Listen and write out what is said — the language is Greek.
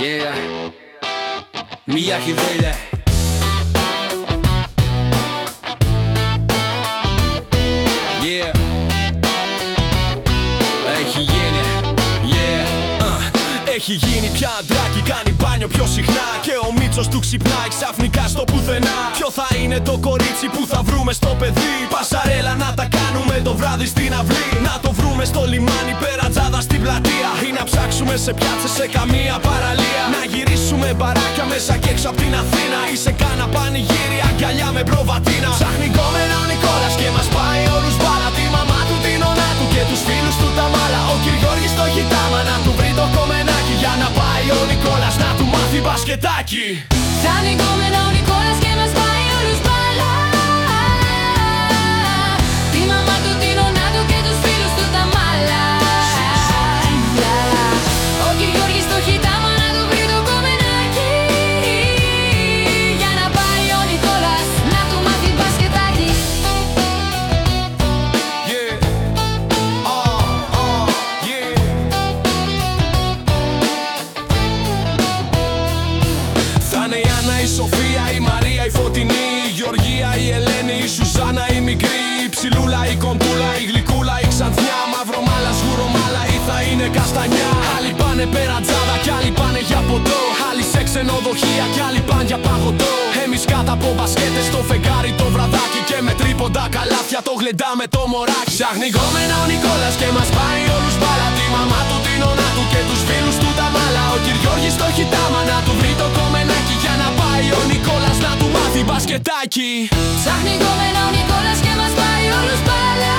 Yeah. Μία χιδέλια. Yeah. Έχει γίνει. Yeah. Uh. Έχει γίνει πια αντράκι, κάνει μπάνιο πιο συχνά Και ο Μίτσος του ξυπνάει ξαφνικά στο πουθενά Ποιο θα είναι το κορίτσι που θα βρούμε στο παιδί; Πασαρέλα να τα κάνουμε το βράδυ στην αυλή Να το βρούμε στο λιμάνι πέρα τζάδα στην πλατεία Ή να ψάξουμε σε πιάτσε σε καμία παραλία. Να γυρίσουμε μπαράκια μέσα και έξω από την Αθήνα. Ή σε κάνα πανηγύρι αγκαλιά με προβατίνα. Ψάχνει γκόμενα ο Νικόλας και μας πάει όλους μπάλα. Τη μαμά του, την ονά του και τους φίλους του τα μάλα. Ο Κυριώργης το χιτάμα να του βρει το κομμενάκι. Για να πάει ο Νικόλας να του μάθει μπασκετάκι. Θα γκόμενα ο Νικόλας Γεωργία, η Ελένη, η Σουζάνα, η Μικρή, η Ψιλούλα, η Κοντούλα, η Γλυκούλα, η Ξανθιά, Μαυρομάλα, Σγουρομάλα ή θα είναι καστανιά. Άλλοι πάνε πέρα τζάδα κι άλλοι πάνε για ποτό. Άλλοι σε ξενοδοχεία κι άλλοι πάνε για παγωτό. Εμείς κάτω από μπασκέτες στο φεγγάρι το βραδάκι και με τρίποντα καλάθια το γλεντάμε το μωράκι. Ψάχνει γκόμενα ο Νικόλας και μας Dai chi? Non come la Nicola schema sbaglio lo sbaglia.